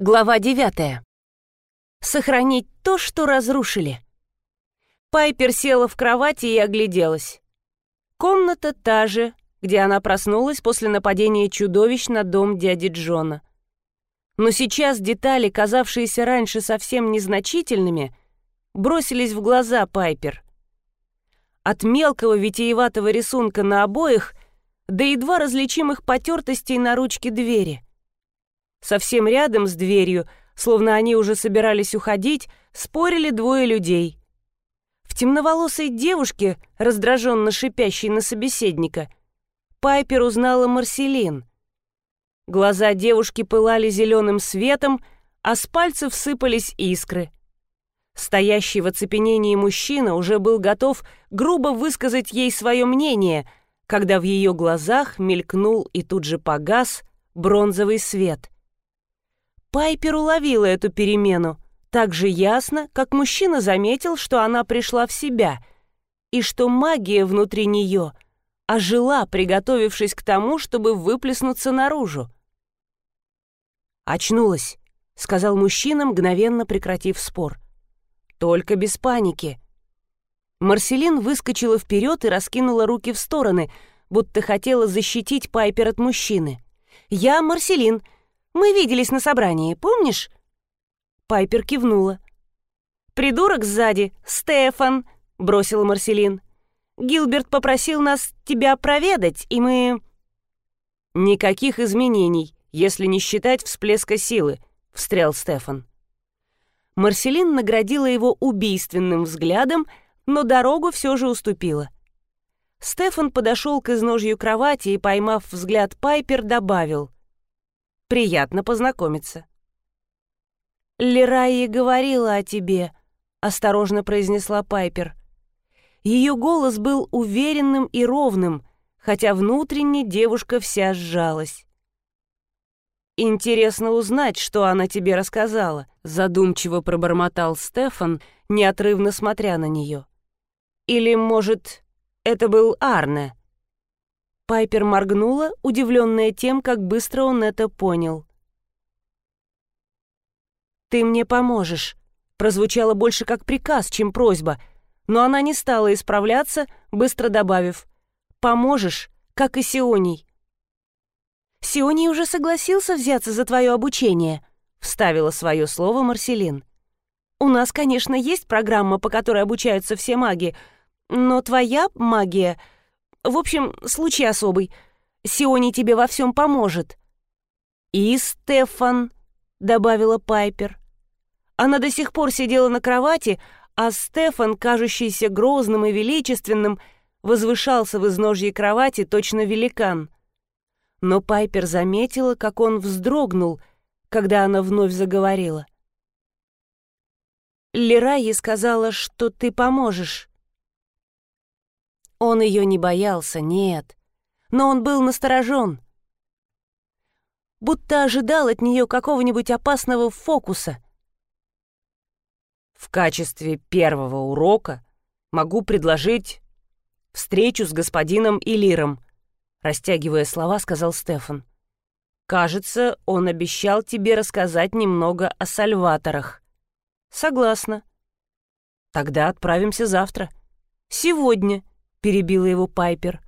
Глава 9. Сохранить то, что разрушили. Пайпер села в кровати и огляделась. Комната та же, где она проснулась после нападения чудовищ на дом дяди Джона. Но сейчас детали, казавшиеся раньше совсем незначительными, бросились в глаза Пайпер. От мелкого витиеватого рисунка на обоих до едва различимых потертостей на ручке двери — Совсем рядом с дверью, словно они уже собирались уходить, спорили двое людей. В темноволосой девушке, раздраженно шипящей на собеседника, Пайпер узнала Марселин. Глаза девушки пылали зеленым светом, а с пальцев сыпались искры. Стоящий в оцепенении мужчина уже был готов грубо высказать ей свое мнение, когда в ее глазах мелькнул и тут же погас бронзовый свет — Пайпер уловила эту перемену так же ясно, как мужчина заметил, что она пришла в себя, и что магия внутри нее ожила, приготовившись к тому, чтобы выплеснуться наружу. «Очнулась», — сказал мужчина, мгновенно прекратив спор. «Только без паники». Марселин выскочила вперед и раскинула руки в стороны, будто хотела защитить Пайпер от мужчины. «Я Марселин», мы виделись на собрании, помнишь?» Пайпер кивнула. «Придурок сзади, Стефан», — бросила Марселин. «Гилберт попросил нас тебя проведать, и мы...» «Никаких изменений, если не считать всплеска силы», — встрял Стефан. Марселин наградила его убийственным взглядом, но дорогу все же уступила. Стефан подошел к изножью кровати и, поймав взгляд Пайпер, добавил. Приятно познакомиться». «Лерайи говорила о тебе», — осторожно произнесла Пайпер. Ее голос был уверенным и ровным, хотя внутренне девушка вся сжалась. «Интересно узнать, что она тебе рассказала», — задумчиво пробормотал Стефан, неотрывно смотря на нее. «Или, может, это был Арне?» Пайпер моргнула, удивленная тем, как быстро он это понял. «Ты мне поможешь», прозвучало больше как приказ, чем просьба, но она не стала исправляться, быстро добавив «Поможешь, как и Сионий». «Сионий уже согласился взяться за твое обучение», — вставила свое слово Марселин. «У нас, конечно, есть программа, по которой обучаются все маги, но твоя магия...» В общем, случай особый. Сиони тебе во всем поможет». «И Стефан», — добавила Пайпер. Она до сих пор сидела на кровати, а Стефан, кажущийся грозным и величественным, возвышался в изножье кровати точно великан. Но Пайпер заметила, как он вздрогнул, когда она вновь заговорила. «Лерайи сказала, что ты поможешь». Он ее не боялся, нет. Но он был насторожен. Будто ожидал от нее какого-нибудь опасного фокуса. В качестве первого урока могу предложить встречу с господином Илиром, растягивая слова, сказал Стефан. Кажется, он обещал тебе рассказать немного о сальваторах. Согласна. Тогда отправимся завтра. Сегодня. — перебила его Пайпер.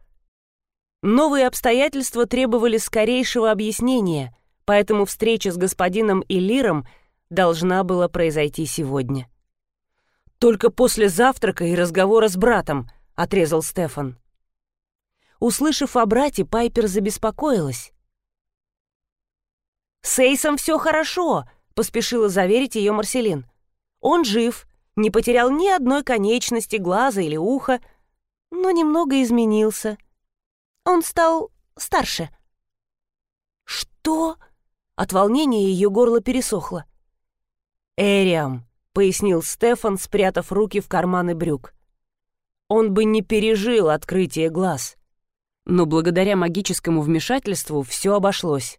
Новые обстоятельства требовали скорейшего объяснения, поэтому встреча с господином Элиром должна была произойти сегодня. «Только после завтрака и разговора с братом», — отрезал Стефан. Услышав о брате, Пайпер забеспокоилась. «С Эйсом все хорошо», — поспешила заверить ее Марселин. «Он жив, не потерял ни одной конечности, глаза или уха, но немного изменился. Он стал старше. «Что?» От волнения ее горло пересохло. «Эриам», — пояснил Стефан, спрятав руки в карманы брюк. «Он бы не пережил открытие глаз. Но благодаря магическому вмешательству все обошлось.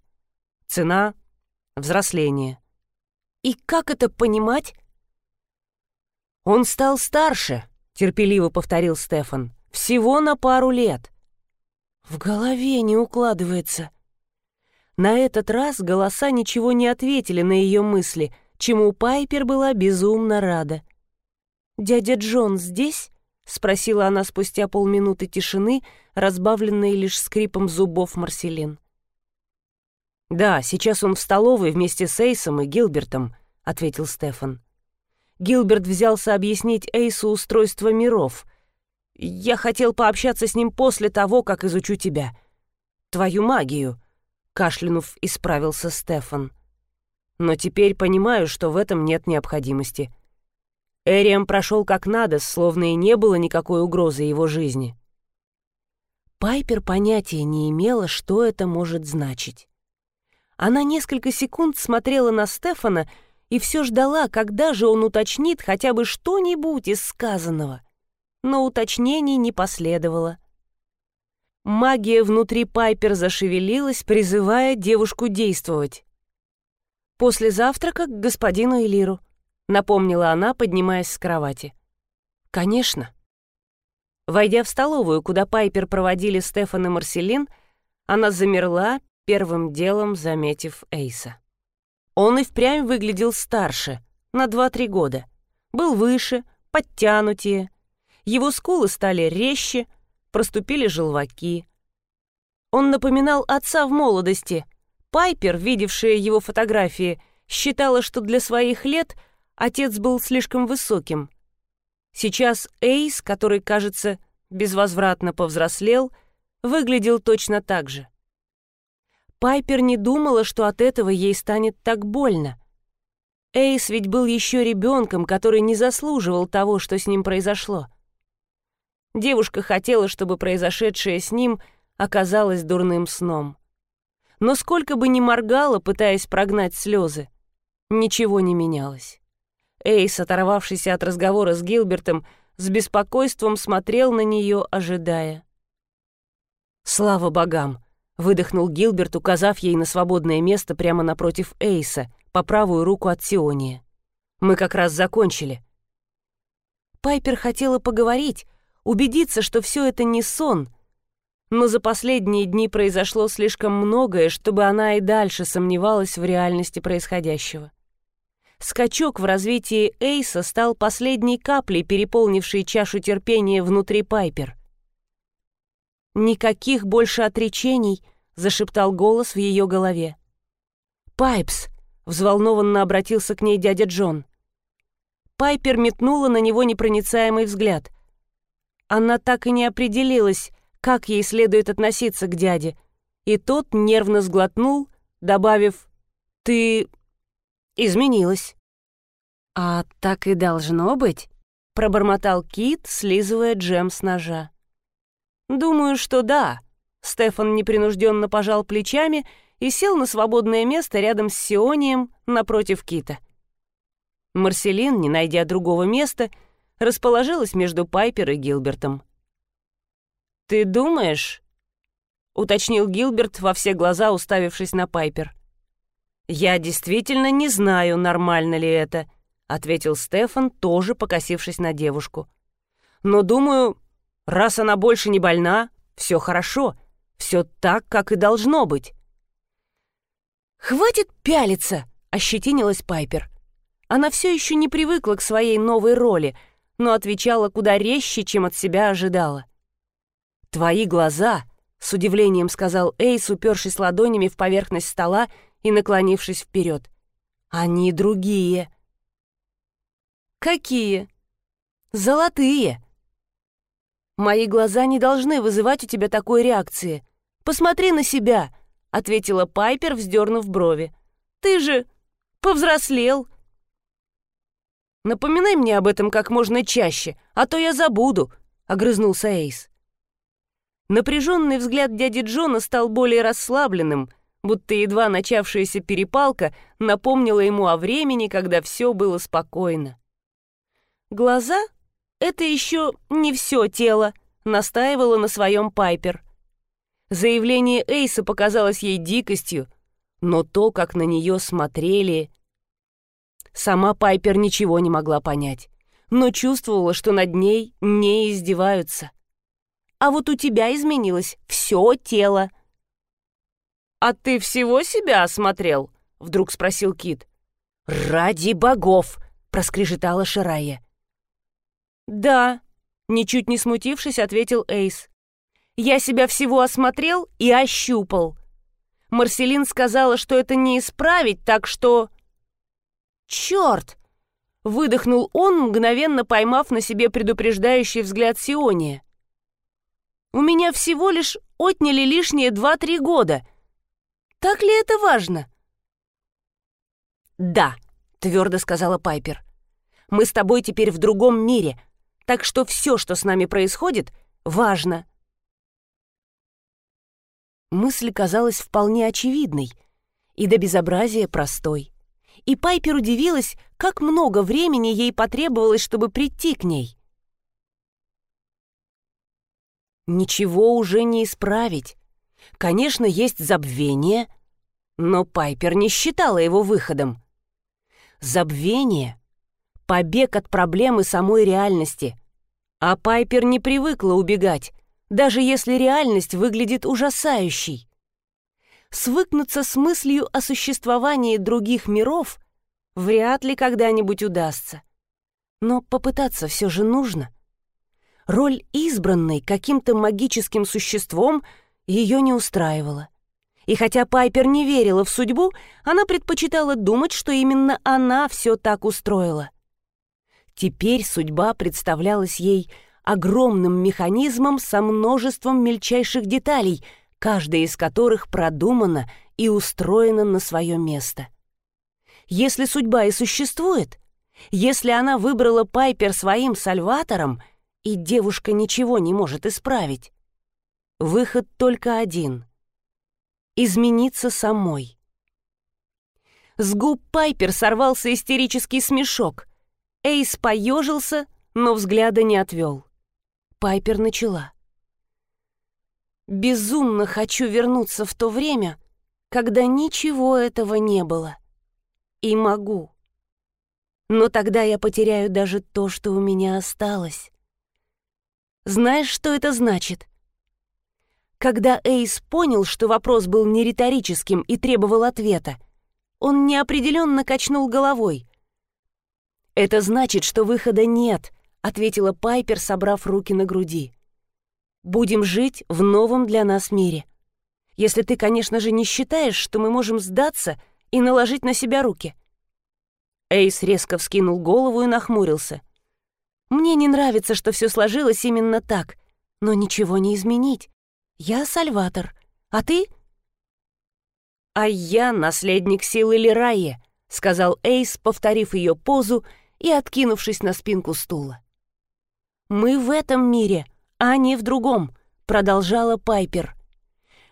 Цена — взросление». «И как это понимать?» «Он стал старше», — терпеливо повторил Стефан. Всего на пару лет. В голове не укладывается. На этот раз голоса ничего не ответили на ее мысли, чему Пайпер была безумно рада. «Дядя Джон здесь?» — спросила она спустя полминуты тишины, разбавленной лишь скрипом зубов Марселин. «Да, сейчас он в столовой вместе с Эйсом и Гилбертом», — ответил Стефан. Гилберт взялся объяснить Эйсу устройство миров. «Я хотел пообщаться с ним после того, как изучу тебя. Твою магию», — кашлянув, исправился Стефан. «Но теперь понимаю, что в этом нет необходимости». Эриам прошел как надо, словно и не было никакой угрозы его жизни. Пайпер понятия не имела, что это может значить. Она несколько секунд смотрела на Стефана и все ждала, когда же он уточнит хотя бы что-нибудь из сказанного. Но уточнений не последовало. Магия внутри Пайпер зашевелилась, призывая девушку действовать. «После завтрака к господину Элиру», — напомнила она, поднимаясь с кровати. «Конечно». Войдя в столовую, куда Пайпер проводили Стефан и Марселин, она замерла, первым делом заметив Эйса. Он и впрямь выглядел старше, на 2-3 года. Был выше, подтянутее. Его скулы стали резче, проступили желваки. Он напоминал отца в молодости. Пайпер, видевшая его фотографии, считала, что для своих лет отец был слишком высоким. Сейчас Эйс, который, кажется, безвозвратно повзрослел, выглядел точно так же. Пайпер не думала, что от этого ей станет так больно. Эйс ведь был еще ребенком, который не заслуживал того, что с ним произошло. Девушка хотела, чтобы произошедшее с ним оказалось дурным сном. Но сколько бы ни моргала, пытаясь прогнать слезы, ничего не менялось. Эйс, оторвавшийся от разговора с Гилбертом, с беспокойством смотрел на нее, ожидая. «Слава богам!» выдохнул Гилберт, указав ей на свободное место прямо напротив Эйса, по правую руку от Сиония. «Мы как раз закончили». Пайпер хотела поговорить, убедиться, что все это не сон, но за последние дни произошло слишком многое, чтобы она и дальше сомневалась в реальности происходящего. Скачок в развитии Эйса стал последней каплей, переполнившей чашу терпения внутри Пайпер. Никаких больше отречений, зашептал голос в ее голове. «Пайпс!» — взволнованно обратился к ней дядя Джон. Пайпер метнула на него непроницаемый взгляд. Она так и не определилась, как ей следует относиться к дяде, и тот нервно сглотнул, добавив «Ты изменилась». «А так и должно быть», — пробормотал Кит, слизывая джем с ножа. «Думаю, что да», Стефан непринужденно пожал плечами и сел на свободное место рядом с Сионием напротив Кита. Марселин, не найдя другого места, расположилась между Пайпер и Гилбертом. «Ты думаешь?» — уточнил Гилберт во все глаза, уставившись на Пайпер. «Я действительно не знаю, нормально ли это», — ответил Стефан, тоже покосившись на девушку. «Но думаю, раз она больше не больна, все хорошо, все так, как и должно быть. «Хватит пялиться!» — ощетинилась Пайпер. Она все еще не привыкла к своей новой роли, но отвечала куда резче, чем от себя ожидала. «Твои глаза!» — с удивлением сказал Эйс, упершись ладонями в поверхность стола и наклонившись вперед. «Они другие». «Какие?» «Золотые!» «Мои глаза не должны вызывать у тебя такой реакции. Посмотри на себя», — ответила Пайпер, вздернув брови. «Ты же повзрослел». «Напоминай мне об этом как можно чаще, а то я забуду», — огрызнулся Эйс. Напряженный взгляд дяди Джона стал более расслабленным, будто едва начавшаяся перепалка напомнила ему о времени, когда все было спокойно. «Глаза — это еще не все тело», — настаивала на своем Пайпер. Заявление Эйса показалось ей дикостью, но то, как на нее смотрели... Сама Пайпер ничего не могла понять, но чувствовала, что над ней не издеваются. А вот у тебя изменилось все тело. «А ты всего себя осмотрел?» — вдруг спросил Кит. «Ради богов!» — проскрежетала Ширая. «Да», — ничуть не смутившись, ответил Эйс. «Я себя всего осмотрел и ощупал. Марселин сказала, что это не исправить, так что...» «Черт!» — выдохнул он, мгновенно поймав на себе предупреждающий взгляд Сиония. «У меня всего лишь отняли лишние два-три года, так ли это важно?» «Да», — твердо сказала Пайпер. «Мы с тобой теперь в другом мире, так что все, что с нами происходит, важно». Мысль казалась вполне очевидной и до безобразия простой. И Пайпер удивилась, как много времени ей потребовалось, чтобы прийти к ней. Ничего уже не исправить. Конечно, есть забвение, но Пайпер не считала его выходом. Забвение — побег от проблемы самой реальности. А Пайпер не привыкла убегать, даже если реальность выглядит ужасающей. Свыкнуться с мыслью о существовании других миров вряд ли когда-нибудь удастся. Но попытаться все же нужно. Роль избранной каким-то магическим существом — ее не устраивало. И хотя Пайпер не верила в судьбу, она предпочитала думать, что именно она все так устроила. Теперь судьба представлялась ей огромным механизмом со множеством мельчайших деталей, каждая из которых продумана и устроена на свое место. Если судьба и существует, если она выбрала Пайпер своим сальватором, и девушка ничего не может исправить, Выход только один — измениться самой. С губ Пайпер сорвался истерический смешок. Эйс поежился, но взгляда не отвел. Пайпер начала. «Безумно хочу вернуться в то время, когда ничего этого не было. И могу. Но тогда я потеряю даже то, что у меня осталось. Знаешь, что это значит? Когда Эйс понял, что вопрос был не риторическим и требовал ответа, он неопределенно качнул головой. «Это значит, что выхода нет», — ответила Пайпер, собрав руки на груди. «Будем жить в новом для нас мире. Если ты, конечно же, не считаешь, что мы можем сдаться и наложить на себя руки». Эйс резко вскинул голову и нахмурился. «Мне не нравится, что все сложилось именно так, но ничего не изменить. «Я Сальватор. А ты?» «А я наследник силы Лирайи», — сказал Эйс, повторив ее позу и откинувшись на спинку стула. «Мы в этом мире, а не в другом», — продолжала Пайпер.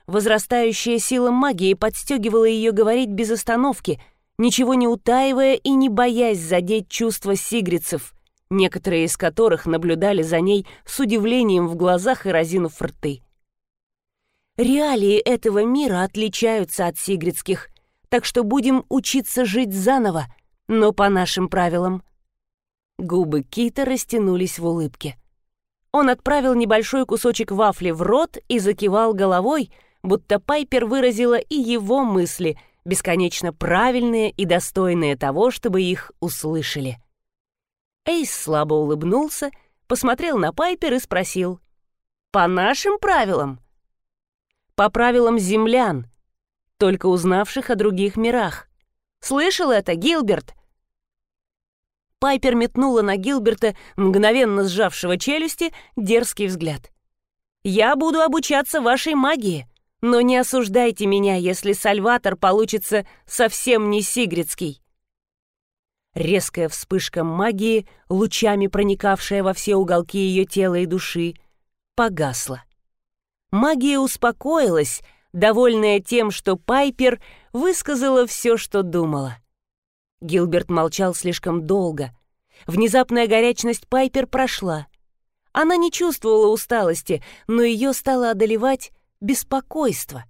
Возрастающая сила магии подстегивала ее говорить без остановки, ничего не утаивая и не боясь задеть чувства сигрицев, некоторые из которых наблюдали за ней с удивлением в глазах и разинув рты. Реалии этого мира отличаются от сигридских, так что будем учиться жить заново, но по нашим правилам». Губы Кита растянулись в улыбке. Он отправил небольшой кусочек вафли в рот и закивал головой, будто Пайпер выразила и его мысли, бесконечно правильные и достойные того, чтобы их услышали. Эйс слабо улыбнулся, посмотрел на Пайпер и спросил. «По нашим правилам?» по правилам землян, только узнавших о других мирах. Слышал это, Гилберт?» Пайпер метнула на Гилберта, мгновенно сжавшего челюсти, дерзкий взгляд. «Я буду обучаться вашей магии, но не осуждайте меня, если Сальватор получится совсем не сигридский». Резкая вспышка магии, лучами проникавшая во все уголки ее тела и души, погасла. Магия успокоилась, довольная тем, что Пайпер высказала все, что думала. Гилберт молчал слишком долго. Внезапная горячность Пайпер прошла. Она не чувствовала усталости, но ее стало одолевать беспокойство.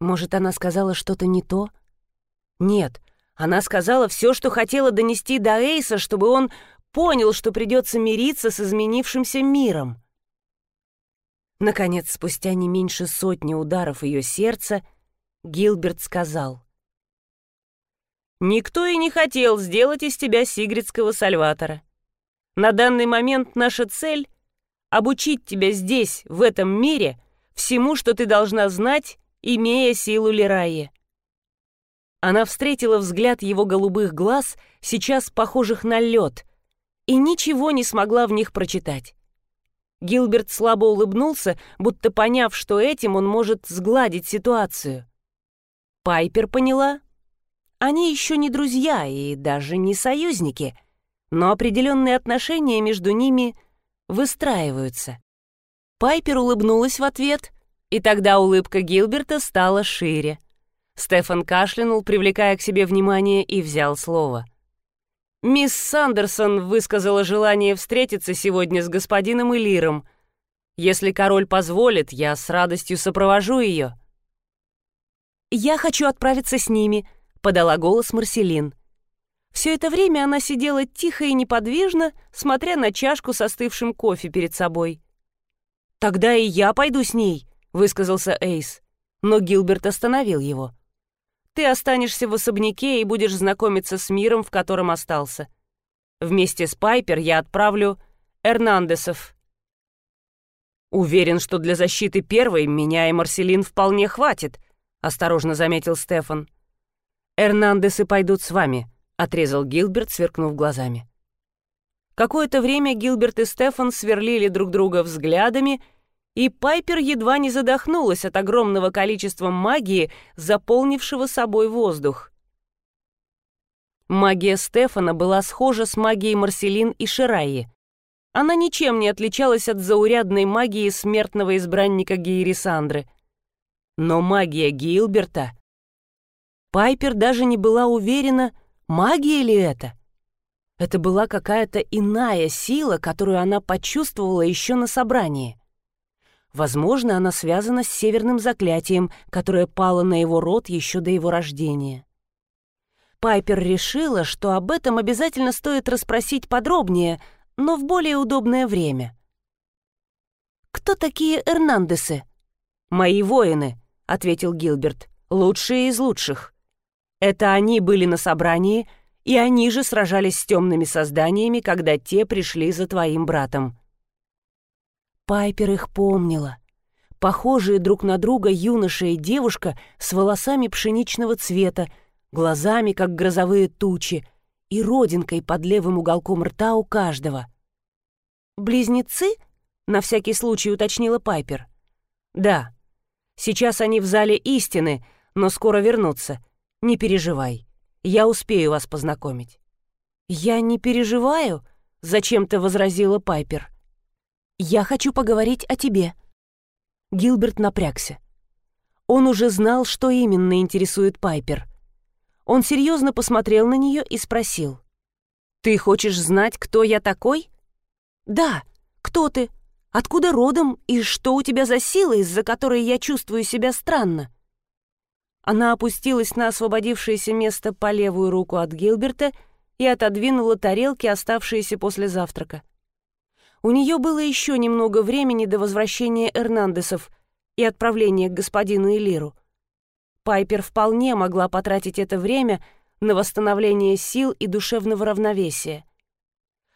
Может, она сказала что-то не то? Нет, она сказала все, что хотела донести до Эйса, чтобы он понял, что придется мириться с изменившимся миром. Наконец, спустя не меньше сотни ударов ее сердца, Гилберт сказал. «Никто и не хотел сделать из тебя сигридского сальватора. На данный момент наша цель — обучить тебя здесь, в этом мире, всему, что ты должна знать, имея силу Лираи». Она встретила взгляд его голубых глаз, сейчас похожих на лед, и ничего не смогла в них прочитать. Гилберт слабо улыбнулся, будто поняв, что этим он может сгладить ситуацию. Пайпер поняла. Они еще не друзья и даже не союзники, но определенные отношения между ними выстраиваются. Пайпер улыбнулась в ответ, и тогда улыбка Гилберта стала шире. Стефан кашлянул, привлекая к себе внимание, и взял слово. «Мисс Сандерсон высказала желание встретиться сегодня с господином Элиром. Если король позволит, я с радостью сопровожу ее». «Я хочу отправиться с ними», — подала голос Марселин. Все это время она сидела тихо и неподвижно, смотря на чашку с остывшим кофе перед собой. «Тогда и я пойду с ней», — высказался Эйс. Но Гилберт остановил его. «Ты останешься в особняке и будешь знакомиться с миром, в котором остался. Вместе с Пайпер я отправлю Эрнандесов». «Уверен, что для защиты первой меня и Марселин вполне хватит», осторожно заметил Стефан. «Эрнандесы пойдут с вами», — отрезал Гилберт, сверкнув глазами. Какое-то время Гилберт и Стефан сверлили друг друга взглядами, и Пайпер едва не задохнулась от огромного количества магии, заполнившего собой воздух. Магия Стефана была схожа с магией Марселин и Шираи. Она ничем не отличалась от заурядной магии смертного избранника Гейрисандры — но магия Гилберта... Пайпер даже не была уверена, магия ли это. Это была какая-то иная сила, которую она почувствовала еще на собрании. Возможно, она связана с северным заклятием, которое пало на его род еще до его рождения. Пайпер решила, что об этом обязательно стоит расспросить подробнее, но в более удобное время. «Кто такие Эрнандесы?» «Мои воины», — ответил Гилберт. «Лучшие из лучших. Это они были на собрании, и они же сражались с темными созданиями, когда те пришли за твоим братом». Пайпер их помнила. Похожие друг на друга юноша и девушка с волосами пшеничного цвета, глазами, как грозовые тучи, и родинкой под левым уголком рта у каждого. «Близнецы?» — на всякий случай уточнила Пайпер. «Да», Сейчас они в зале истины, но скоро вернутся. Не переживай. Я успею вас познакомить». «Я не переживаю», — зачем-то возразила Пайпер. «Я хочу поговорить о тебе». Гилберт напрягся. Он уже знал, что именно интересует Пайпер. Он серьезно посмотрел на нее и спросил. «Ты хочешь знать, кто я такой?» «Да. Кто ты? Откуда родом и что у тебя за сила, из-за которой я чувствую себя странно?» Она опустилась на освободившееся место по левую руку от Гилберта и отодвинула тарелки, оставшиеся после завтрака. У нее было еще немного времени до возвращения Эрнандесов и отправления к господину Элиру. Пайпер вполне могла потратить это время на восстановление сил и душевного равновесия.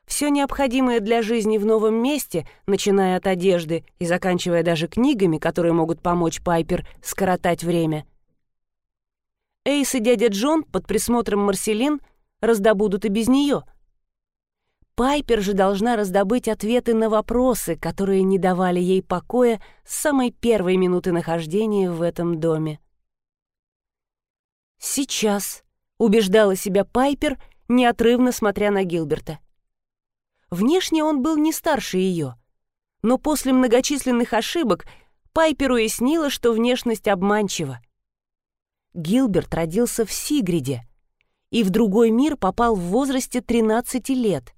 Все необходимое для жизни в новом месте, начиная от одежды и заканчивая даже книгами, которые могут помочь Пайпер скоротать время. Эйс и дядя Джон под присмотром Марселин раздобудут и без нее. Пайпер же должна раздобыть ответы на вопросы, которые не давали ей покоя с самой первой минуты нахождения в этом доме. «Сейчас», — убеждала себя Пайпер, неотрывно смотря на Гилберта. Внешне он был не старше ее. Но после многочисленных ошибок Пайпер уяснила, что внешность обманчива. Гилберт родился в Сигриде и в другой мир попал в возрасте 13 лет.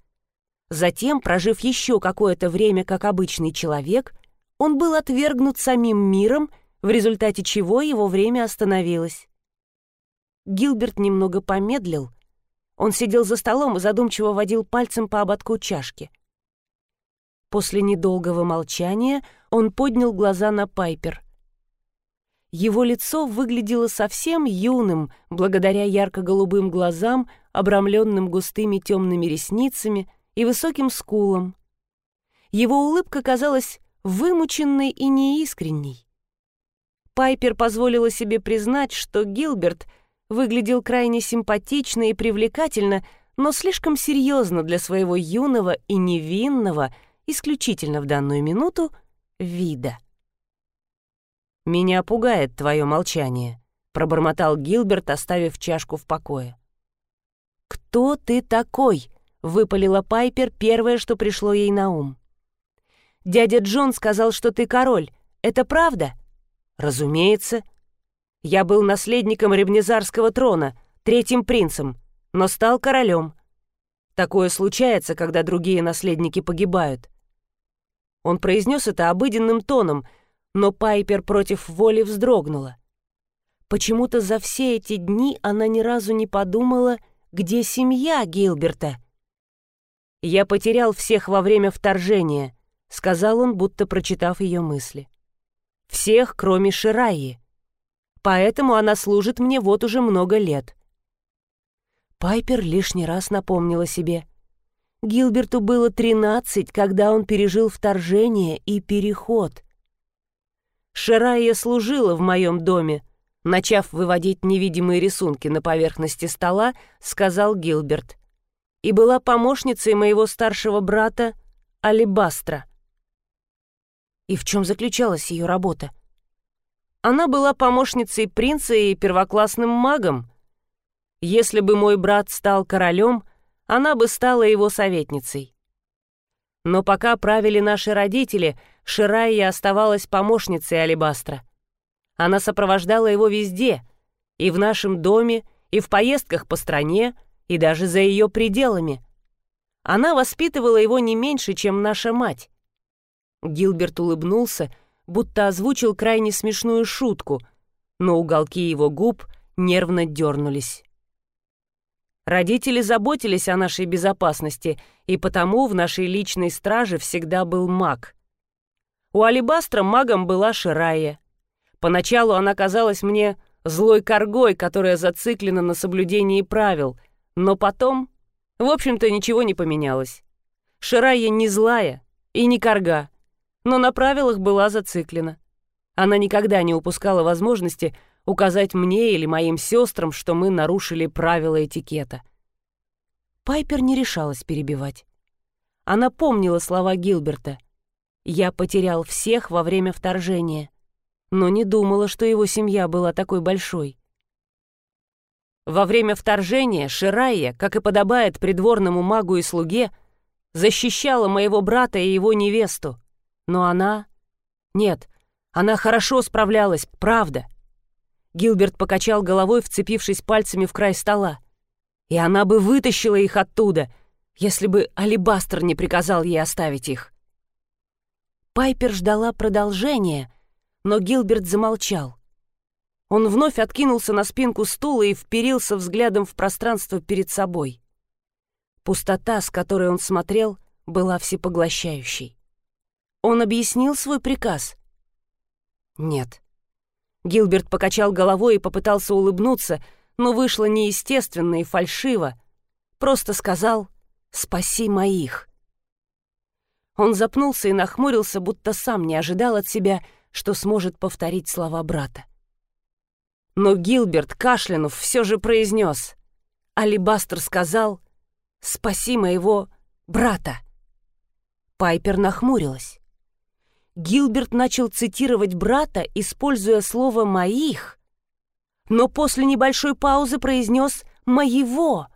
Затем, прожив еще какое-то время как обычный человек, он был отвергнут самим миром, в результате чего его время остановилось. Гилберт немного помедлил, он сидел за столом и задумчиво водил пальцем по ободку чашки. После недолгого молчания он поднял глаза на Пайпер. Его лицо выглядело совсем юным, благодаря ярко-голубым глазам, обрамленным густыми темными ресницами и высоким скулам. Его улыбка казалась вымученной и неискренней. Пайпер позволила себе признать, что Гилберт выглядел крайне симпатично и привлекательно, но слишком серьезно для своего юного и невинного, исключительно в данную минуту, вида. «Меня пугает твое молчание», — пробормотал Гилберт, оставив чашку в покое. «Кто ты такой?» — выпалила Пайпер первое, что пришло ей на ум. «Дядя Джон сказал, что ты король. Это правда?» «Разумеется. Я был наследником Ребнезарского трона, третьим принцем, но стал королем. Такое случается, когда другие наследники погибают». Он произнес это обыденным тоном — но Пайпер против воли вздрогнула. Почему-то за все эти дни она ни разу не подумала, где семья Гилберта. «Я потерял всех во время вторжения», — сказал он, будто прочитав ее мысли. «Всех, кроме Шираи. Поэтому она служит мне вот уже много лет». Пайпер лишний раз напомнила себе. Гилберту было тринадцать, когда он пережил вторжение и переход — Ширайя служила в моем доме. Начав выводить невидимые рисунки на поверхности стола, сказал Гилберт. И была помощницей моего старшего брата Алибастра. И в чем заключалась ее работа? Она была помощницей принца и первоклассным магом. Если бы мой брат стал королем, она бы стала его советницей. Но пока правили наши родители, Ширайя оставалась помощницей Алибастра. Она сопровождала его везде, и в нашем доме, и в поездках по стране, и даже за ее пределами. Она воспитывала его не меньше, чем наша мать. Гилберт улыбнулся, будто озвучил крайне смешную шутку, но уголки его губ нервно дернулись. Родители заботились о нашей безопасности, и потому в нашей личной страже всегда был маг. У Алибастра магом была Ширая. Поначалу она казалась мне злой коргой, которая зациклена на соблюдении правил, но потом, в общем-то, ничего не поменялось. Ширая не злая и не корга, но на правилах была зациклена. Она никогда не упускала возможности указать мне или моим сестрам, что мы нарушили правила этикета. Пайпер не решалась перебивать. Она помнила слова Гилберта — я потерял всех во время вторжения, но не думала, что его семья была такой большой. Во время вторжения Ширайя, как и подобает придворному магу и слуге, защищала моего брата и его невесту. Но она... Нет, она хорошо справлялась, правда. Гилберт покачал головой, вцепившись пальцами в край стола. И она бы вытащила их оттуда, если бы Алибастер не приказал ей оставить их. Пайпер ждала продолжения, но Гилберт замолчал. Он вновь откинулся на спинку стула и вперился взглядом в пространство перед собой. Пустота, с которой он смотрел, была всепоглощающей. Он объяснил свой приказ? Нет. Гилберт покачал головой и попытался улыбнуться, но вышло неестественно и фальшиво. Просто сказал «Спаси моих». Он запнулся и нахмурился, будто сам не ожидал от себя, что сможет повторить слова брата. Но Гилберт, кашлянув, все же произнес. Алибастер сказал «Спаси моего брата». Пайпер нахмурилась. Гилберт начал цитировать брата, используя слово «моих», но после небольшой паузы произнес «моего».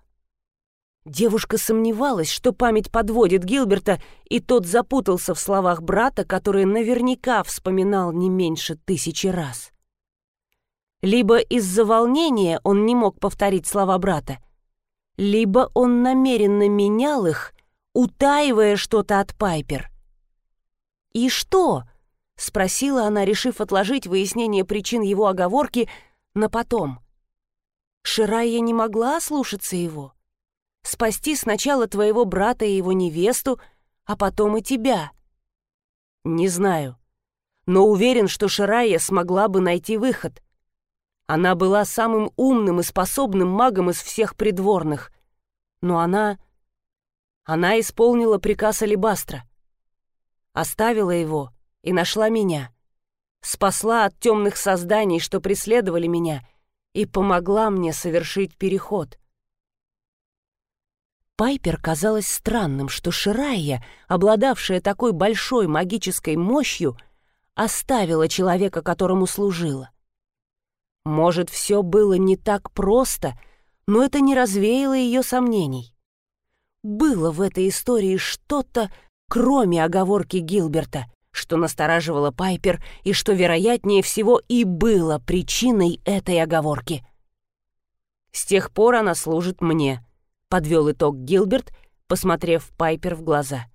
Девушка сомневалась, что память подводит Гилберта, и тот запутался в словах брата, которые наверняка вспоминал не меньше тысячи раз. Либо из-за волнения он не мог повторить слова брата, либо он намеренно менял их, утаивая что-то от Пайпер. «И что?» — спросила она, решив отложить выяснение причин его оговорки на потом. Ширайя не могла слушаться его спасти сначала твоего брата и его невесту, а потом и тебя. Не знаю. но уверен, что Ширая смогла бы найти выход. Она была самым умным и способным магом из всех придворных. Но она... Она исполнила приказ Алибастра. Оставила его и нашла меня. Спасла от темных созданий, что преследовали меня, и помогла мне совершить переход. Пайпер казалось странным, что Ширайя, обладавшая такой большой магической мощью, оставила человека, которому служила. Может, все было не так просто, но это не развеяло ее сомнений. Было в этой истории что-то, кроме оговорки Гилберта, что настораживало Пайпер и что, вероятнее всего, и было причиной этой оговорки. С тех пор она служит мне — подвел итог Гилберт, посмотрев Пайпер в глаза.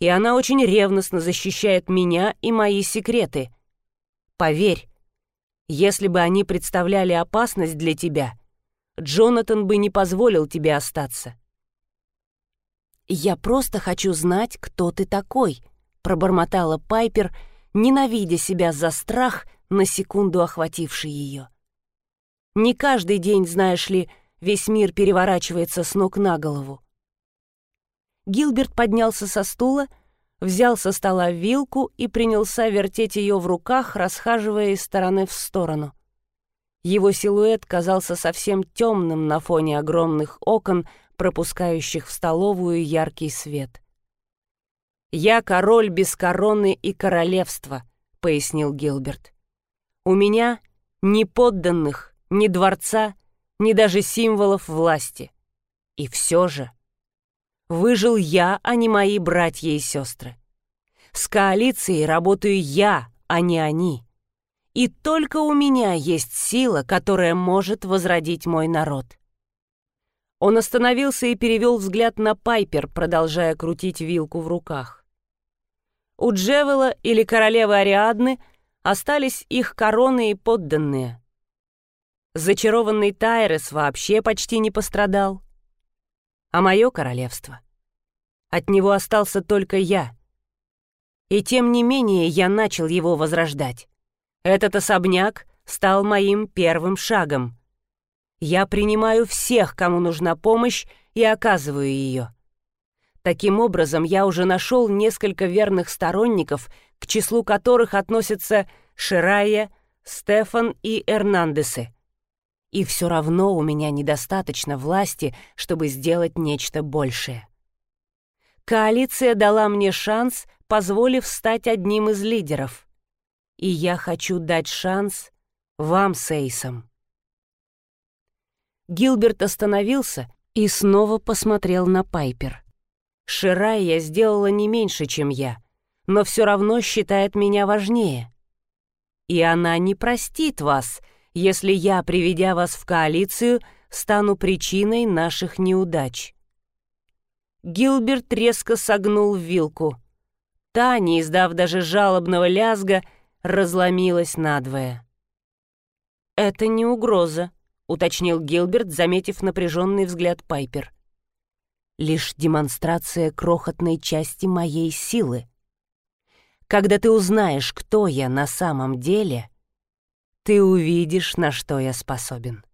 И она очень ревностно защищает меня и мои секреты. Поверь, если бы они представляли опасность для тебя, Джонатан бы не позволил тебе остаться. «Я просто хочу знать, кто ты такой», — пробормотала Пайпер, ненавидя себя за страх, на секунду охвативший ее. «Не каждый день, знаешь ли, — Весь мир переворачивается с ног на голову. Гилберт поднялся со стула, взял со стола вилку и принялся вертеть ее в руках, расхаживая из стороны в сторону. Его силуэт казался совсем темным на фоне огромных окон, пропускающих в столовую яркий свет. «Я король без короны и королевства», — пояснил Гилберт. «У меня ни подданных, ни дворца, ни даже символов власти. И все же выжил я, а не мои братья и сестры. С коалицией работаю я, а не они. И только у меня есть сила, которая может возродить мой народ. Он остановился и перевел взгляд на Пайпер, продолжая крутить вилку в руках. У Джевела или королевы Ариадны остались их короны и подданные. Зачарованный Тайрес вообще почти не пострадал. А мое королевство? От него остался только я. И тем не менее я начал его возрождать. Этот особняк стал моим первым шагом. Я принимаю всех, кому нужна помощь, и оказываю ее. Таким образом, я уже нашел несколько верных сторонников, к числу которых относятся Ширая, Стефан и Эрнандесы. И все равно у меня недостаточно власти, чтобы сделать нечто большее. Коалиция дала мне шанс, позволив стать одним из лидеров. И я хочу дать шанс вам с Эйсом. Гилберт остановился и снова посмотрел на Пайпер. Ширайя сделала не меньше, чем я, но все равно считает меня важнее. И она не простит вас — если я, приведя вас в коалицию, стану причиной наших неудач». Гилберт резко согнул вилку. Та, не издав даже жалобного лязга, разломилась надвое. «Это не угроза», — уточнил Гилберт, заметив напряженный взгляд Пайпер. «Лишь демонстрация крохотной части моей силы. Когда ты узнаешь, кто я на самом деле...» ты увидишь, на что я способен.